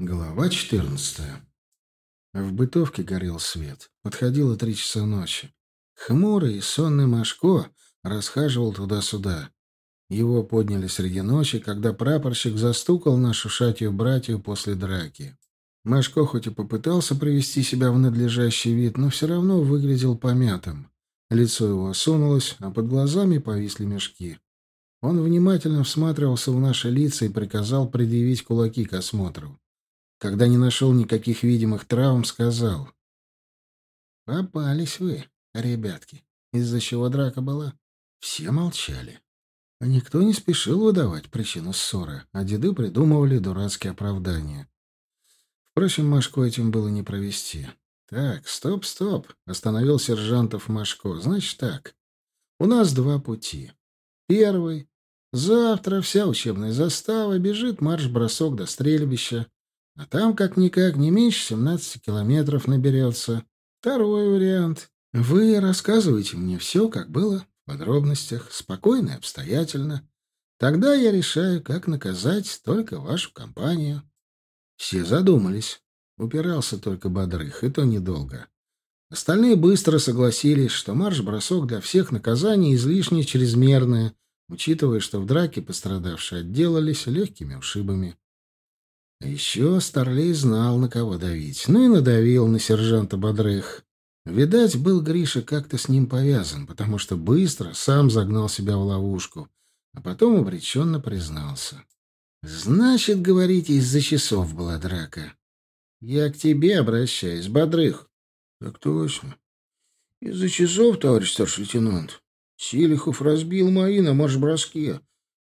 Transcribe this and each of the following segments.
Глава 14. В бытовке горел свет. Подходило три часа ночи. Хмурый и сонный Машко расхаживал туда-сюда. Его подняли среди ночи, когда прапорщик застукал нашу шатью братью после драки. Машко хоть и попытался привести себя в надлежащий вид, но все равно выглядел помятым. Лицо его осунулось, а под глазами повисли мешки. Он внимательно всматривался в наши лица и приказал предъявить кулаки к осмотру. Когда не нашел никаких видимых травм, сказал. «Попались вы, ребятки. Из-за чего драка была?» Все молчали. Никто не спешил выдавать причину ссоры, а деды придумывали дурацкие оправдания. Впрочем, Машко этим было не провести. «Так, стоп, стоп!» — остановил сержантов Машко. «Значит так. У нас два пути. Первый. Завтра вся учебная застава бежит марш-бросок до стрельбища. А там, как-никак, не меньше 17 километров наберется. Второй вариант. Вы рассказываете мне все, как было, в подробностях, спокойно и обстоятельно. Тогда я решаю, как наказать только вашу компанию. Все задумались. Упирался только Бодрых, и то недолго. Остальные быстро согласились, что марш-бросок для всех наказаний излишне чрезмерное, учитывая, что в драке пострадавшие отделались легкими ушибами. Еще Старлей знал, на кого давить. Ну и надавил на сержанта Бодрых. Видать, был Гриша как-то с ним повязан, потому что быстро сам загнал себя в ловушку, а потом обреченно признался. «Значит, говорите, из-за часов была драка. Я к тебе обращаюсь, Бодрых». «Так точно. Из-за часов, товарищ старший лейтенант. Силихов разбил мои на марш-броске.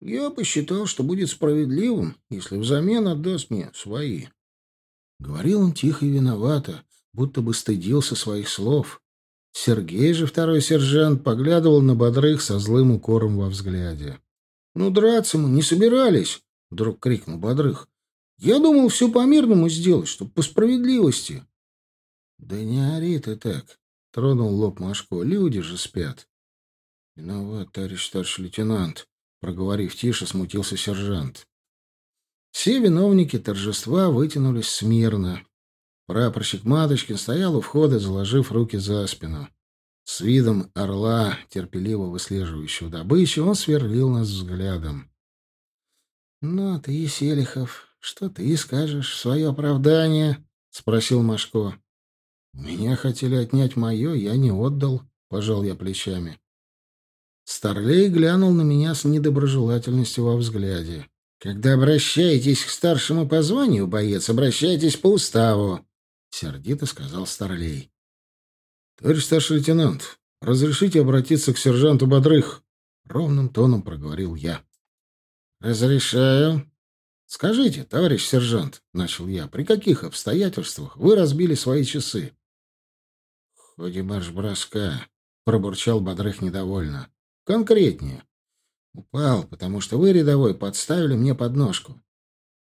Я посчитал, что будет справедливым, если взамен отдаст мне свои. Говорил он тихо и виновато, будто бы стыдился своих слов. Сергей же, второй сержант, поглядывал на бодрых со злым укором во взгляде. — Ну, драться мы не собирались, — вдруг крикнул бодрых. — Я думал все по-мирному сделать, чтобы по справедливости. — Да не ори ты так, — тронул лоб Машко. — Люди же спят. — Виноват, товарищ старший лейтенант, Проговорив тише, смутился сержант. Все виновники торжества вытянулись смирно. Прапорщик Маточкин стоял у входа, заложив руки за спину. С видом орла, терпеливо выслеживающего добычу, он сверлил нас взглядом. — Ну, ты, Селихов, что ты скажешь в свое оправдание? — спросил Машко. — Меня хотели отнять мое, я не отдал, — пожал я плечами. Старлей глянул на меня с недоброжелательностью во взгляде. «Когда обращаетесь к старшему по званию, боец, обращайтесь по уставу», — сердито сказал Старлей. «Товарищ старший лейтенант, разрешите обратиться к сержанту Бодрых?» — ровным тоном проговорил я. «Разрешаю. Скажите, товарищ сержант, — начал я, — при каких обстоятельствах вы разбили свои часы?» «В ходе марш-броска», — пробурчал Бодрых недовольно. Конкретнее. Упал, потому что вы, рядовой, подставили мне подножку.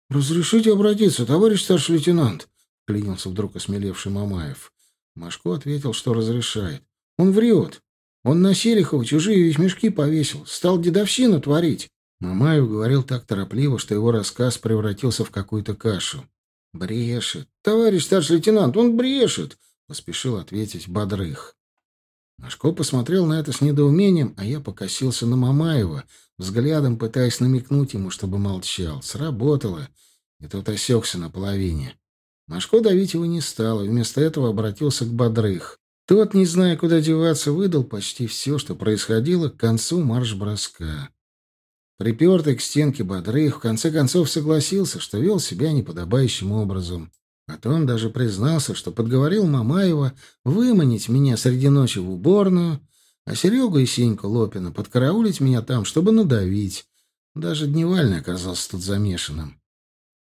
«Разрешите обратиться, товарищ старший лейтенант?» — клянился вдруг осмелевший Мамаев. Машко ответил, что разрешает. «Он врет. Он на Селихова чужие ведь мешки повесил. Стал дедовщину творить». Мамаев говорил так торопливо, что его рассказ превратился в какую-то кашу. «Брешет. Товарищ старший лейтенант, он брешет!» — поспешил ответить Бодрых. Машко посмотрел на это с недоумением, а я покосился на Мамаева, взглядом пытаясь намекнуть ему, чтобы молчал. Сработало, и тот осекся наполовине. Машко давить его не стал, и вместо этого обратился к Бодрых. Тот, не зная, куда деваться, выдал почти все, что происходило к концу марш-броска. Припертый к стенке Бодрых в конце концов согласился, что вел себя неподобающим образом. Потом даже признался, что подговорил Мамаева выманить меня среди ночи в уборную, а Серегу и Сеньку Лопина подкараулить меня там, чтобы надавить. Даже Дневальный оказался тут замешанным.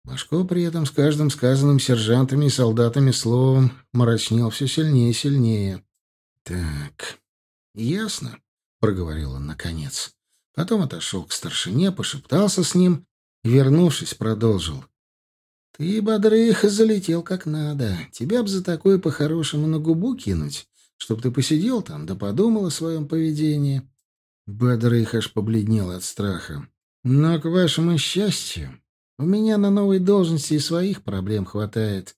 Машко при этом с каждым сказанным сержантами и солдатами словом мрачнел все сильнее и сильнее. «Так, ясно», — проговорил он наконец. Потом отошел к старшине, пошептался с ним вернувшись, продолжил. Ты, бодрыха, залетел как надо. Тебя б за такое по-хорошему на губу кинуть, чтоб ты посидел там да подумал о своем поведении. Бодрых аж побледнел от страха. Но, к вашему счастью, У меня на новой должности и своих проблем хватает.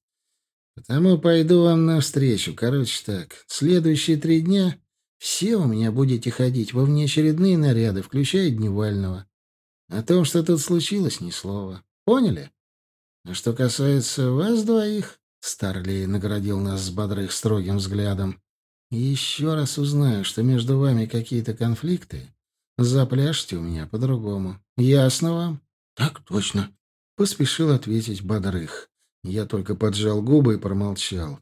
Потому пойду вам навстречу. Короче так, следующие три дня все у меня будете ходить во внеочередные наряды, включая дневального. О том, что тут случилось, ни слова. Поняли? А что касается вас двоих, Старлей наградил нас с бодрых строгим взглядом. Еще раз узнаю, что между вами какие-то конфликты, запляшьте у меня по-другому. Ясно вам? Так точно. Поспешил ответить бодрых. Я только поджал губы и промолчал.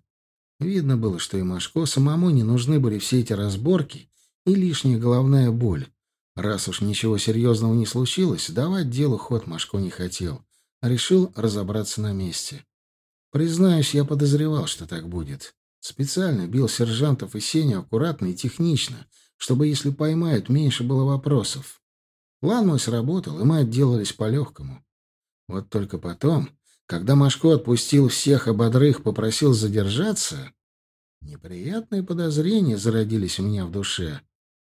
Видно было, что и Машко самому не нужны были все эти разборки и лишняя головная боль. Раз уж ничего серьезного не случилось, давать делу ход Машко не хотел. Решил разобраться на месте. Признаюсь, я подозревал, что так будет. Специально бил сержантов и Сеню аккуратно и технично, чтобы, если поймают, меньше было вопросов. План мой сработал, и мы отделались по-легкому. Вот только потом, когда Машко отпустил всех ободрых, попросил задержаться, неприятные подозрения зародились у меня в душе.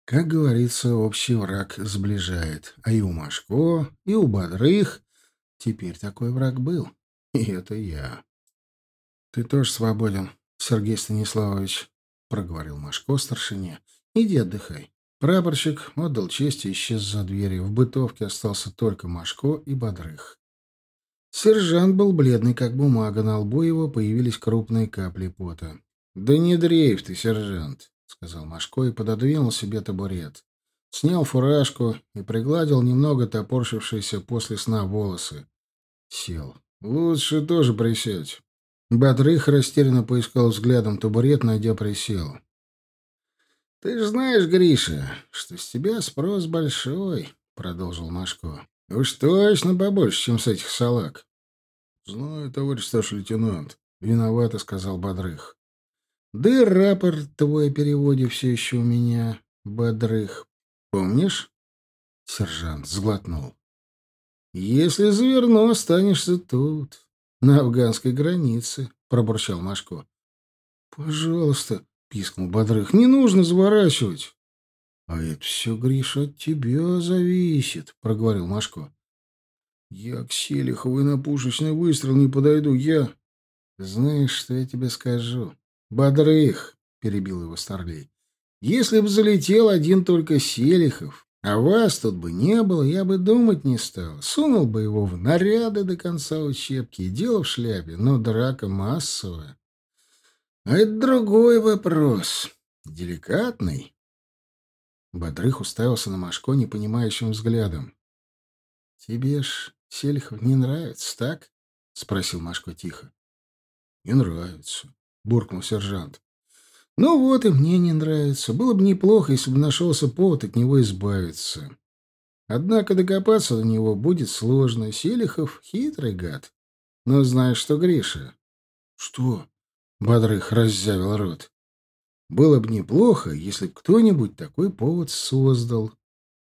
Как говорится, общий враг сближает. А и у Машко, и у Бодрых теперь такой враг был. И это я. — Ты тоже свободен, Сергей Станиславович, — проговорил Машко старшине. — Иди отдыхай. Прапорщик отдал честь и исчез за дверью. В бытовке остался только Машко и Бодрых. Сержант был бледный, как бумага. На лбу его появились крупные капли пота. — Да не дрейф ты, сержант. — сказал Машко и пододвинул себе табурет. Снял фуражку и пригладил немного топорщившиеся после сна волосы. Сел. «Лучше тоже присядь». Бодрых растерянно поискал взглядом табурет, найдя присел. «Ты ж знаешь, Гриша, что с тебя спрос большой», — продолжил Машко. «Уж точно побольше, чем с этих салак». «Знаю, товарищ старший лейтенант», — виновато сказал Бодрых. Да и рапорт твой о переводе все еще у меня, бодрых. Помнишь? Сержант сглотнул. Если заверну, останешься тут, на афганской границе, пробурчал Машко. Пожалуйста, пискнул Бодрых, не нужно заворачивать. А это все, Гриша, от тебя зависит, проговорил Машко. Я к Селиховой на пушечный выстрел не подойду, я... Знаешь, что я тебе скажу? «Бодрых!» — перебил его Старлей. «Если бы залетел один только Селихов, а вас тут бы не было, я бы думать не стал. Сунул бы его в наряды до конца учебки и дело в шляпе, но драка массовая. А это другой вопрос. Деликатный». Бодрых уставился на Машко непонимающим взглядом. «Тебе ж Селихов не нравится, так?» — спросил Машко тихо. «Не нравится буркнул сержант. «Ну вот и мне не нравится. Было бы неплохо, если бы нашелся повод от него избавиться. Однако докопаться до него будет сложно. Селихов — хитрый гад. Но знаешь что, Гриша?» «Что?» — Бодрых раззявил рот. «Было бы неплохо, если бы кто-нибудь такой повод создал.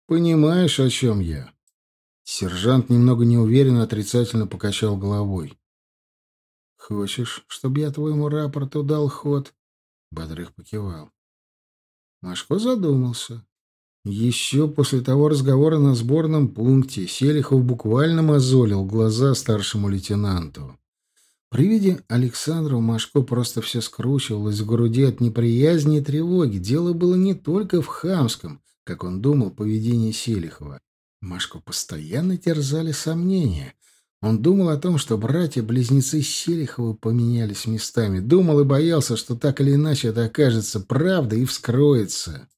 Понимаешь, о чем я?» Сержант немного неуверенно отрицательно покачал головой. «Хочешь, чтобы я твоему рапорту дал ход?» Бодрых покивал. Машко задумался. Еще после того разговора на сборном пункте Селихов буквально мозолил глаза старшему лейтенанту. При виде Александра Машко просто все скручивалось в груди от неприязни и тревоги. Дело было не только в хамском, как он думал, поведении Селихова. Машко постоянно терзали сомнения. Он думал о том, что братья-близнецы Селиховы поменялись местами. Думал и боялся, что так или иначе это окажется правдой и вскроется.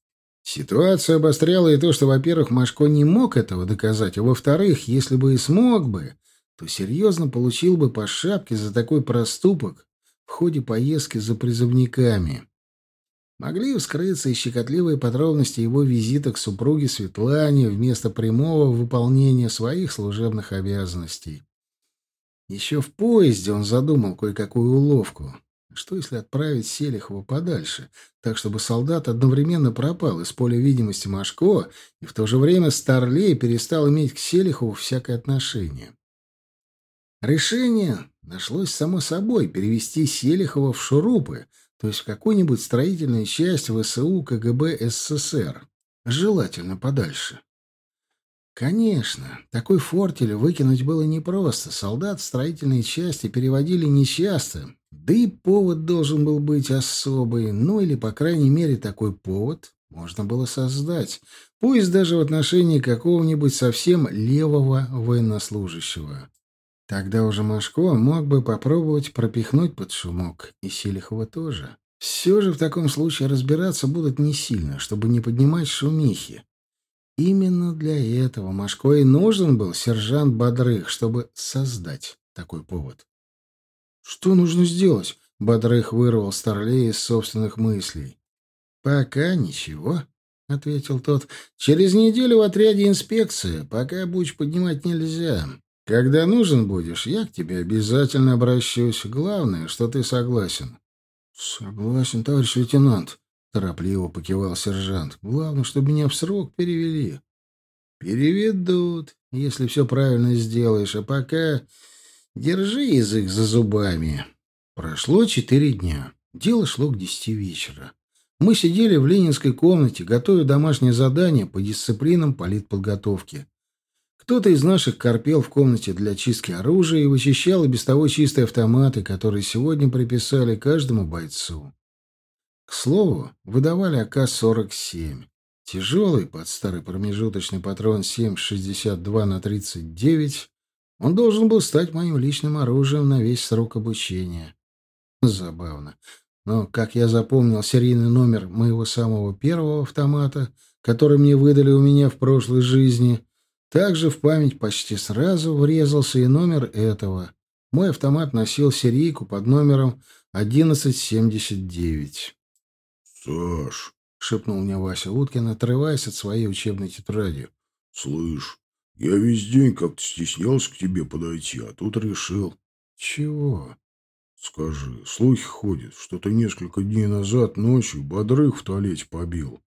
Ситуацию обостряло и то, что, во-первых, Машко не мог этого доказать, а во-вторых, если бы и смог бы, то серьезно получил бы по шапке за такой проступок в ходе поездки за призывниками. Могли вскрыться и щекотливые подробности его визита к супруге Светлане вместо прямого выполнения своих служебных обязанностей. Еще в поезде он задумал кое-какую уловку. Что, если отправить Селихова подальше, так, чтобы солдат одновременно пропал из поля видимости Машко, и в то же время Старлей перестал иметь к Селихову всякое отношение? Решение нашлось само собой перевести Селихова в Шурупы, то есть в какую-нибудь строительную часть ВСУ КГБ СССР, желательно подальше. Конечно, такой фортель выкинуть было непросто. Солдат в строительные части переводили нечасто. Да и повод должен был быть особый. Ну или, по крайней мере, такой повод можно было создать. Пусть даже в отношении какого-нибудь совсем левого военнослужащего. Тогда уже Машко мог бы попробовать пропихнуть под шумок. И Селихова тоже. Все же в таком случае разбираться будут не сильно, чтобы не поднимать шумихи. Именно для этого Машко и нужен был сержант Бодрых, чтобы создать такой повод. «Что нужно сделать?» — Бодрых вырвал Старлея из собственных мыслей. «Пока ничего», — ответил тот. «Через неделю в отряде инспекция. Пока буч поднимать нельзя. Когда нужен будешь, я к тебе обязательно обращусь. Главное, что ты согласен». «Согласен, товарищ лейтенант», — торопливо покивал сержант. «Главное, чтобы меня в срок перевели». «Переведут, если все правильно сделаешь. А пока держи язык за зубами». Прошло четыре дня. Дело шло к десяти вечера. Мы сидели в ленинской комнате, готовя домашнее задание по дисциплинам политподготовки. Кто-то из наших корпел в комнате для чистки оружия и вычищал и без того чистые автоматы, которые сегодня приписали каждому бойцу. К слову, выдавали АК-47. Тяжелый, под старый промежуточный патрон 7,62 на 39, он должен был стать моим личным оружием на весь срок обучения. Забавно. Но, как я запомнил серийный номер моего самого первого автомата, который мне выдали у меня в прошлой жизни, также в память почти сразу врезался и номер этого. Мой автомат носил серийку под номером 1179. «Саш», — шепнул мне Вася Уткин, отрываясь от своей учебной тетради. «Слышь, я весь день как-то стеснялся к тебе подойти, а тут решил». «Чего?» «Скажи, слухи ходят, что ты несколько дней назад ночью бодрых в туалете побил.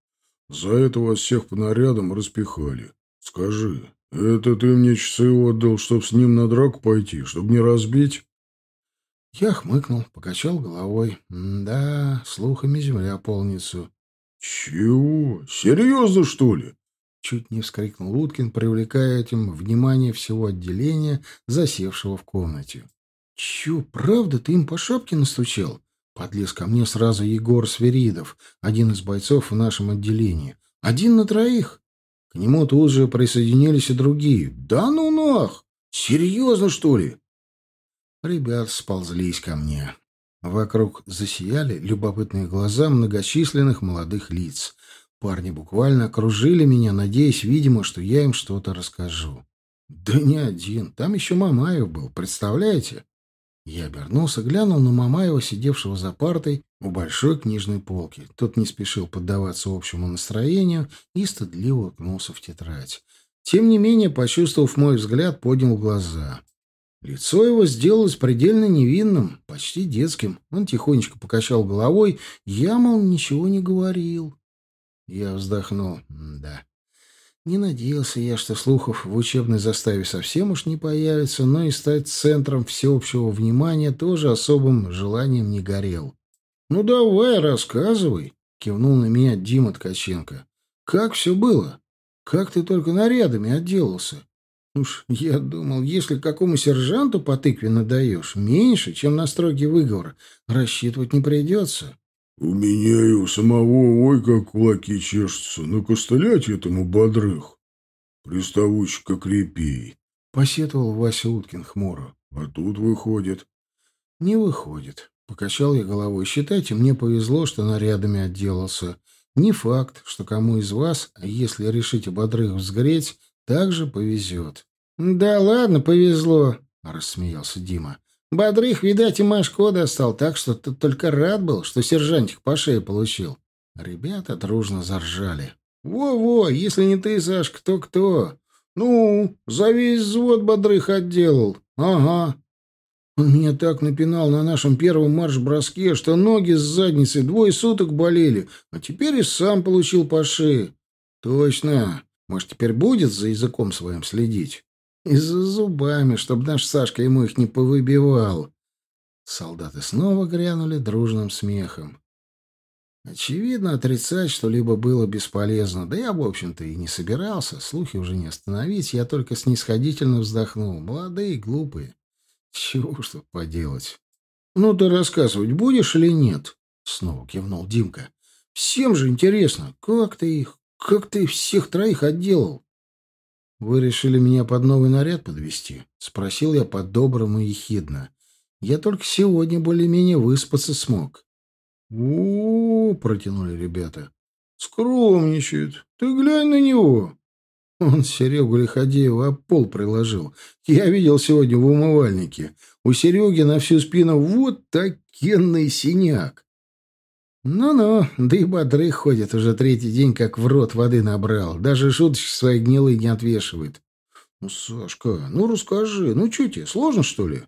За это вас всех по нарядам распихали. Скажи, это ты мне часы отдал, чтоб с ним на драку пойти, чтобы не разбить?» Я хмыкнул, покачал головой. «Да, слухами земля полнится». «Чего? Серьезно, что ли?» Чуть не вскрикнул Уткин, привлекая этим внимание всего отделения, засевшего в комнате. «Чё, правда, ты им по шапке настучал?» Подлез ко мне сразу Егор Сверидов, один из бойцов в нашем отделении. «Один на троих!» К нему тут же присоединились и другие. «Да ну нах! Серьезно, что ли?» Ребят сползлись ко мне. Вокруг засияли любопытные глаза многочисленных молодых лиц. Парни буквально окружили меня, надеясь, видимо, что я им что-то расскажу. Да не один, там еще Мамаев был, представляете? Я обернулся, глянул на Мамаева, сидевшего за партой у большой книжной полки. Тот не спешил поддаваться общему настроению и стыдливо уткнулся в тетрадь. Тем не менее, почувствовав мой взгляд, поднял глаза. Лицо его сделалось предельно невинным, почти детским. Он тихонечко покачал головой. Я, мол, ничего не говорил. Я вздохнул. Да. Не надеялся я, что слухов в учебной заставе совсем уж не появится, но и стать центром всеобщего внимания тоже особым желанием не горел. «Ну давай, рассказывай», — кивнул на меня Дима Ткаченко. «Как все было? Как ты только нарядами отделался? Уж я думал, если какому сержанту по тыкве надаешь, меньше, чем на строгий выговор, рассчитывать не придется. — У меня и у самого, ой, как кулаки чешутся, накостылять этому бодрых. Приставучка крепей. — посетовал Вася Уткин хмуро. — А тут выходит. — Не выходит. Покачал я головой. Считайте, мне повезло, что нарядами отделался. Не факт, что кому из вас, если решите бодрых взгреть, также повезет. — Да ладно, повезло, — рассмеялся Дима. — Бодрых, видать, и Машко достал, так что ты только рад был, что сержантик по шее получил. Ребята дружно заржали. «Во-во, если не ты, Саш, кто-кто? Ну, за весь взвод бодрых отделал. Ага». Он меня так напинал на нашем первом марш-броске, что ноги с задницы двое суток болели, а теперь и сам получил по шее. «Точно. Может, теперь будет за языком своим следить? И за зубами, чтобы наш Сашка ему их не повыбивал. Солдаты снова грянули дружным смехом. Очевидно, отрицать что-либо было бесполезно. Да я, в общем-то, и не собирался. Слухи уже не остановить. Я только снисходительно вздохнул. Молодые и глупые. Чего что поделать. «Ну, ты рассказывать будешь или нет?» Снова кивнул Димка. «Всем же интересно, как ты их, как ты всех троих отделал?» «Вы решили меня под новый наряд подвести? Спросил я по-доброму и ехидно. «Я только сегодня более-менее выспаться смог». «О, — протянули ребята, — скромничает. Ты глянь на него!» Он Серегу Лиходеева об пол приложил. Я видел сегодня в умывальнике. У Сереги на всю спину вот такенный синяк. Ну-ну, да и бодры ходит уже третий день, как в рот воды набрал. Даже шуточки свои гнилые не отвешивает. Ну, Сашка, ну расскажи, ну что тебе, сложно, что ли?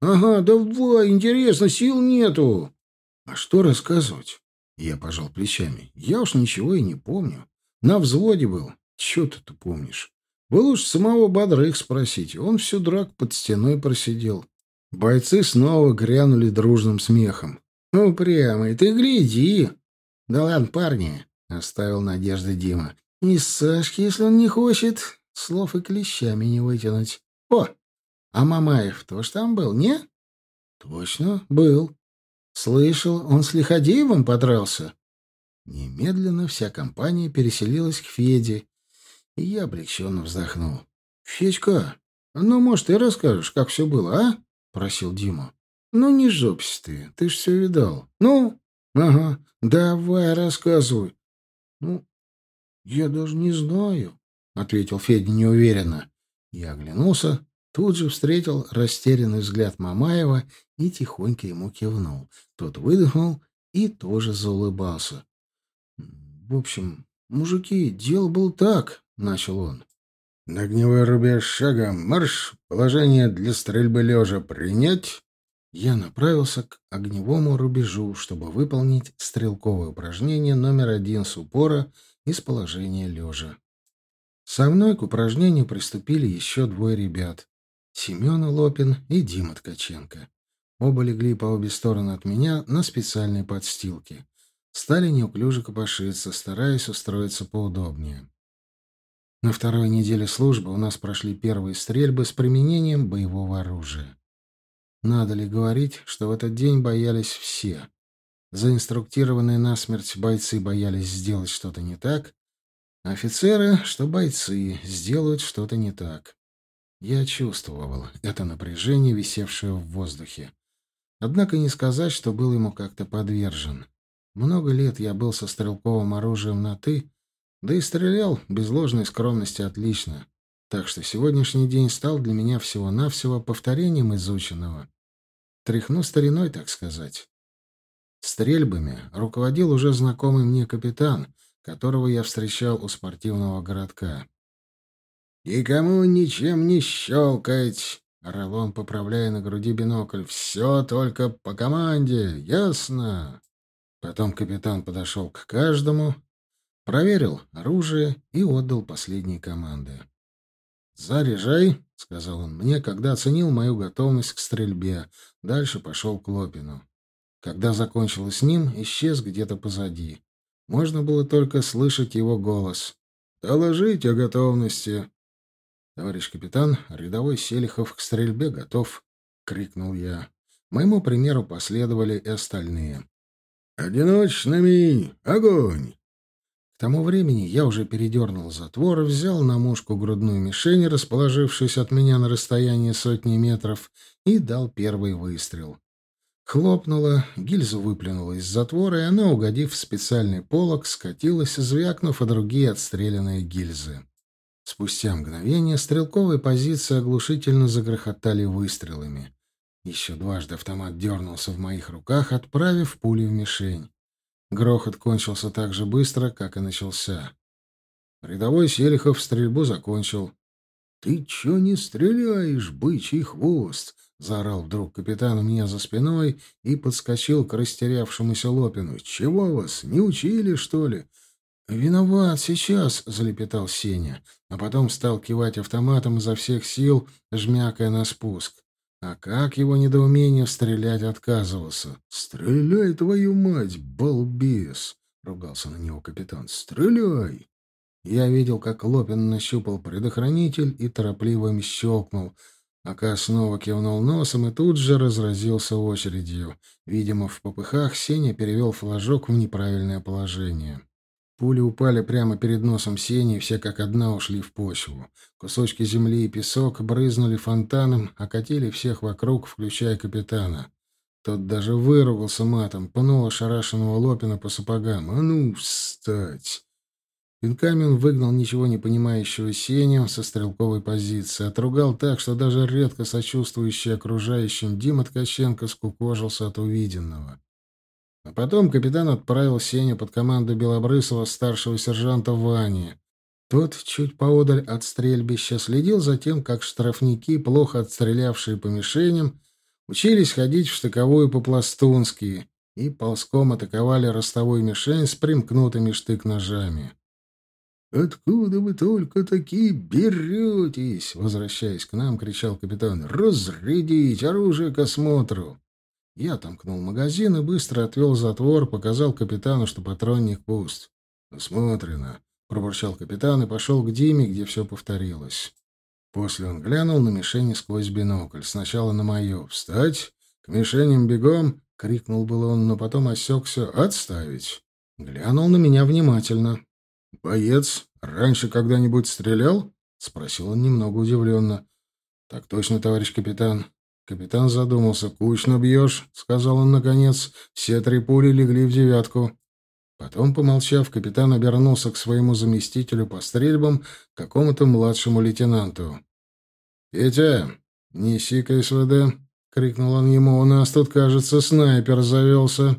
Ага, давай, интересно, сил нету. А что рассказывать? Я пожал плечами. Я уж ничего и не помню. На взводе был. Че ты -то помнишь? Вы лучше самого Бодрых спросите. Он всю драку под стеной просидел. Бойцы снова грянули дружным смехом. «Ну, прямо, и ты гляди!» «Да ладно, парни!» — оставил надежды Дима. «И Сашки, если он не хочет, слов и клещами не вытянуть. О, а Мамаев тоже там был, не?» «Точно, был. Слышал, он с Лиходеевым подрался?» Немедленно вся компания переселилась к Феде, и я облегченно вздохнул. «Федька, ну, может, ты расскажешь, как все было, а?» — просил Дима. «Ну, не жопись ты, ты ж все видал. Ну, ага, давай, рассказывай». «Ну, я даже не знаю», — ответил Федя неуверенно. Я оглянулся, тут же встретил растерянный взгляд Мамаева и тихонько ему кивнул. Тот выдохнул и тоже заулыбался. «В общем, мужики, дело было так», — начал он. «На огневой рубеж шагом марш! Положение для стрельбы лежа принять!» Я направился к огневому рубежу, чтобы выполнить стрелковое упражнение номер один с упора из положения лежа. Со мной к упражнению приступили еще двое ребят — Семен Лопин и Дима Ткаченко. Оба легли по обе стороны от меня на специальной подстилке. Стали неуклюже копошиться, стараясь устроиться поудобнее. На второй неделе службы у нас прошли первые стрельбы с применением боевого оружия. Надо ли говорить, что в этот день боялись все? Заинструктированные насмерть бойцы боялись сделать что-то не так, а офицеры, что бойцы сделают что-то не так. Я чувствовал это напряжение, висевшее в воздухе. Однако не сказать, что был ему как-то подвержен. Много лет я был со стрелковым оружием на «ты», да и стрелял без ложной скромности отлично. Так что сегодняшний день стал для меня всего-навсего повторением изученного. Тряхну стариной, так сказать. Стрельбами руководил уже знакомый мне капитан, которого я встречал у спортивного городка. «Никому ничем не щелкать!» — орал он, поправляя на груди бинокль. «Все только по команде, ясно?» Потом капитан подошел к каждому, проверил оружие и отдал последние команды. «Заряжай!» — сказал он мне, когда оценил мою готовность к стрельбе. Дальше пошел к Лопину. Когда закончил с ним, исчез где-то позади. Можно было только слышать его голос. «Доложить о готовности!» «Товарищ капитан, рядовой Селихов к стрельбе готов!» — крикнул я. Моему примеру последовали и остальные. «Одиночными! Огонь!» К тому времени я уже передернул затвор, взял на мушку грудную мишень, расположившись от меня на расстоянии сотни метров, и дал первый выстрел. Хлопнула, гильза выплюнула из затвора, и она, угодив в специальный полог, скатилась, звякнув о другие отстрелянные гильзы. Спустя мгновение стрелковые позиции оглушительно загрохотали выстрелами. Еще дважды автомат дернулся в моих руках, отправив пули в мишень. Грохот кончился так же быстро, как и начался. Рядовой Селихов стрельбу закончил. — Ты чё не стреляешь, бычий хвост? — заорал вдруг капитан у меня за спиной и подскочил к растерявшемуся Лопину. — Чего вас, не учили, что ли? — Виноват сейчас, — залепетал Сеня, а потом стал кивать автоматом изо всех сил, жмякая на спуск. А как его недоумение стрелять отказывался? «Стреляй, твою мать, балбес!» — ругался на него капитан. «Стреляй!» Я видел, как Лопин нащупал предохранитель и торопливо им щелкнул. Ака снова кивнул носом и тут же разразился очередью. Видимо, в попыхах Сеня перевел флажок в неправильное положение. Пули упали прямо перед носом Сени, и все как одна ушли в почву. Кусочки земли и песок брызнули фонтаном, окатили всех вокруг, включая капитана. Тот даже выругался матом, пнул ошарашенного Лопина по сапогам. «А ну, встать!» Пинками он выгнал ничего не понимающего Сеню со стрелковой позиции, отругал так, что даже редко сочувствующий окружающим Дима Ткаченко скукожился от увиденного. А потом капитан отправил Сеню под команду Белобрысова старшего сержанта Вани. Тот, чуть поодаль от стрельбища, следил за тем, как штрафники, плохо отстрелявшие по мишеням, учились ходить в штыковую по-пластунски и ползком атаковали ростовую мишень с примкнутыми штык-ножами. «Откуда вы только такие беретесь?» Возвращаясь к нам, кричал капитан. «Разрядить! Оружие к осмотру!» Я отомкнул магазин и быстро отвел затвор, показал капитану, что патронник пуст. «Осмотрено!» — пробурчал капитан и пошел к Диме, где все повторилось. После он глянул на мишени сквозь бинокль. Сначала на мою. «Встать! К мишеням бегом!» — крикнул был он, но потом осекся. «Отставить!» Глянул на меня внимательно. «Боец, раньше когда-нибудь стрелял?» — спросил он немного удивленно. «Так точно, товарищ капитан». Капитан задумался. «Кучно бьешь», — сказал он наконец. «Все три пули легли в девятку». Потом, помолчав, капитан обернулся к своему заместителю по стрельбам, какому-то младшему лейтенанту. «Петя, неси-ка СВД!» — крикнул он ему. «У нас тут, кажется, снайпер завелся».